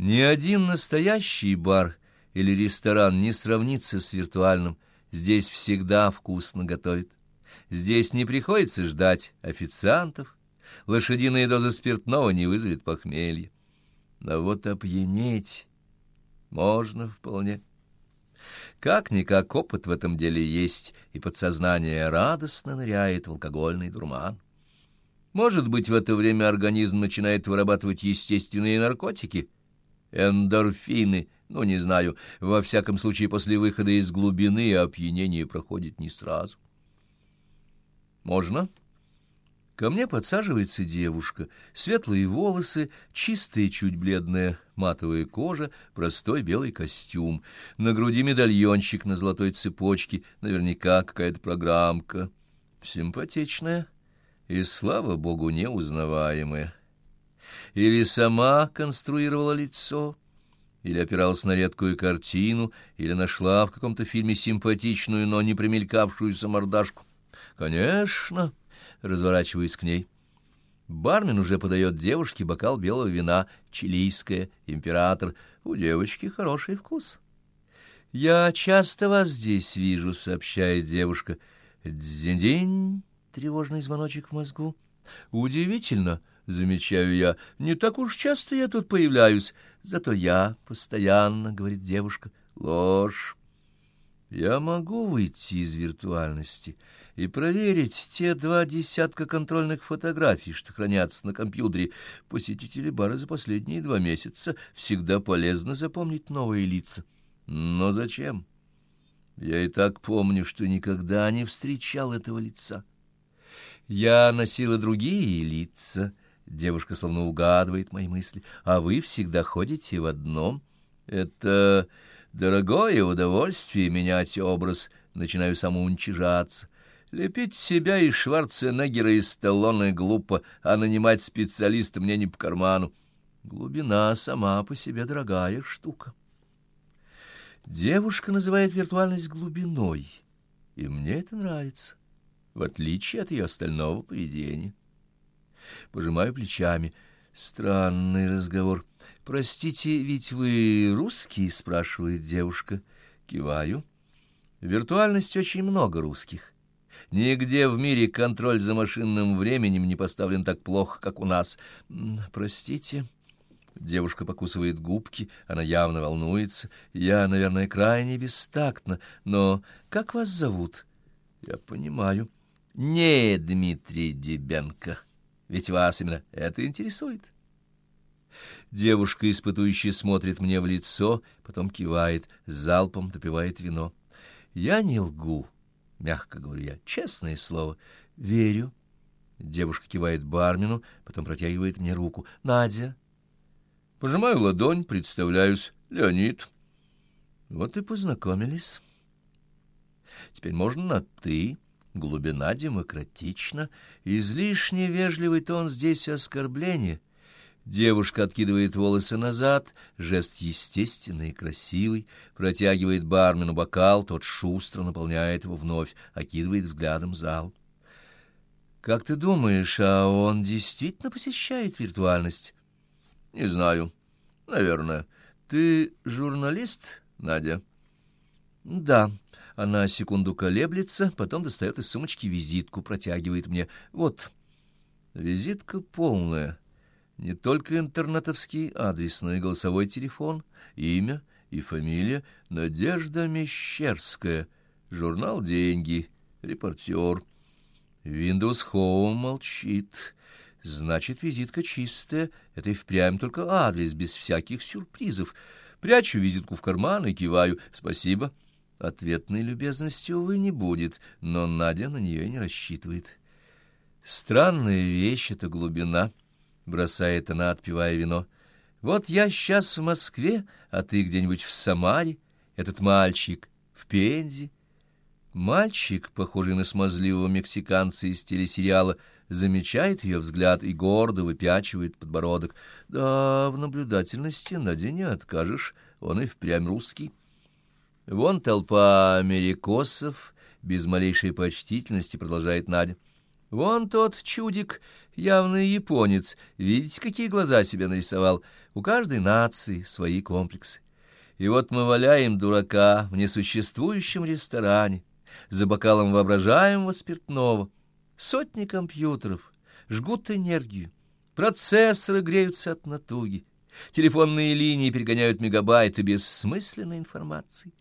Ни один настоящий бар или ресторан не сравнится с виртуальным. Здесь всегда вкусно готовят. Здесь не приходится ждать официантов. Лошадиная доза спиртного не вызовет похмелья. Но вот опьянеть можно вполне. Как-никак опыт в этом деле есть, и подсознание радостно ныряет в алкогольный дурман. Может быть, в это время организм начинает вырабатывать естественные наркотики, эндорфины, ну, не знаю, во всяком случае, после выхода из глубины опьянение проходит не сразу. Можно? Ко мне подсаживается девушка, светлые волосы, чистая, чуть бледная матовая кожа, простой белый костюм, на груди медальончик на золотой цепочке, наверняка какая-то программка. Симпатичная и, слава богу, неузнаваемая. Или сама конструировала лицо, или опиралась на редкую картину, или нашла в каком-то фильме симпатичную, но не примелькавшуюся мордашку. Конечно, разворачиваясь к ней. Бармен уже подает девушке бокал белого вина, чилийское, император. У девочки хороший вкус. «Я часто вас здесь вижу», — сообщает девушка. «Дзинь-динь», — тревожный звоночек в мозгу. «Удивительно», — замечаю я, — «не так уж часто я тут появляюсь, зато я постоянно», — говорит девушка. «Ложь». Я могу выйти из виртуальности и проверить те два десятка контрольных фотографий, что хранятся на компьютере. Посетители бара за последние два месяца всегда полезно запомнить новые лица. Но зачем? Я и так помню, что никогда не встречал этого лица. Я носила другие лица. Девушка словно угадывает мои мысли. А вы всегда ходите в одном. Это... Дорогое удовольствие менять образ, начинаю самоуничижаться. Лепить себя из Шварценеггера и Сталлоне глупо, а нанимать специалиста мне не по карману. Глубина сама по себе дорогая штука. Девушка называет виртуальность глубиной, и мне это нравится, в отличие от ее остального поведения. Пожимаю плечами. Странный разговор. «Простите, ведь вы русский?» — спрашивает девушка. Киваю. В виртуальности очень много русских. Нигде в мире контроль за машинным временем не поставлен так плохо, как у нас. Простите. Девушка покусывает губки, она явно волнуется. Я, наверное, крайне бестактна, но как вас зовут? Я понимаю. Не Дмитрий Дебенко. Ведь вас именно это интересует. Девушка, испытующая, смотрит мне в лицо, потом кивает, залпом допивает вино. Я не лгу, мягко говорю я, честное слово. Верю. Девушка кивает бармену, потом протягивает мне руку. Надя. Пожимаю ладонь, представляюсь. Леонид. Вот и познакомились. Теперь можно на «ты». Глубина демократична. Излишне вежливый тон здесь оскорбление — Девушка откидывает волосы назад, жест естественный и красивый, протягивает бармену бокал, тот шустро наполняет его вновь, окидывает взглядом зал. «Как ты думаешь, а он действительно посещает виртуальность?» «Не знаю. Наверное. Ты журналист, Надя?» «Да». Она секунду колеблется, потом достает из сумочки визитку, протягивает мне. «Вот, визитка полная». Не только интернетовский адрес, но и голосовой телефон, имя и фамилия Надежда Мещерская, журнал «Деньги», репортер. Windows Home молчит. Значит, визитка чистая. Это и впрямь только адрес, без всяких сюрпризов. Прячу визитку в карман и киваю. Спасибо. Ответной любезности, увы, не будет, но Надя на нее не рассчитывает. Странная вещь — это глубина —— бросает она, отпивая вино. «Вот я сейчас в Москве, а ты где-нибудь в Самаре, этот мальчик в Пензе». Мальчик, похожий на смазливого мексиканца из телесериала, замечает ее взгляд и гордо выпячивает подбородок. Да, в наблюдательности Наде не откажешь, он и впрямь русский. Вон толпа америкосов, без малейшей почтительности продолжает Надя. Вон тот чудик, явный японец, видите, какие глаза себе нарисовал? У каждой нации свои комплексы. И вот мы валяем дурака в несуществующем ресторане, за бокалом воображаемого спиртного. Сотни компьютеров жгут энергию, процессоры греются от натуги, телефонные линии перегоняют мегабайты бессмысленной информации.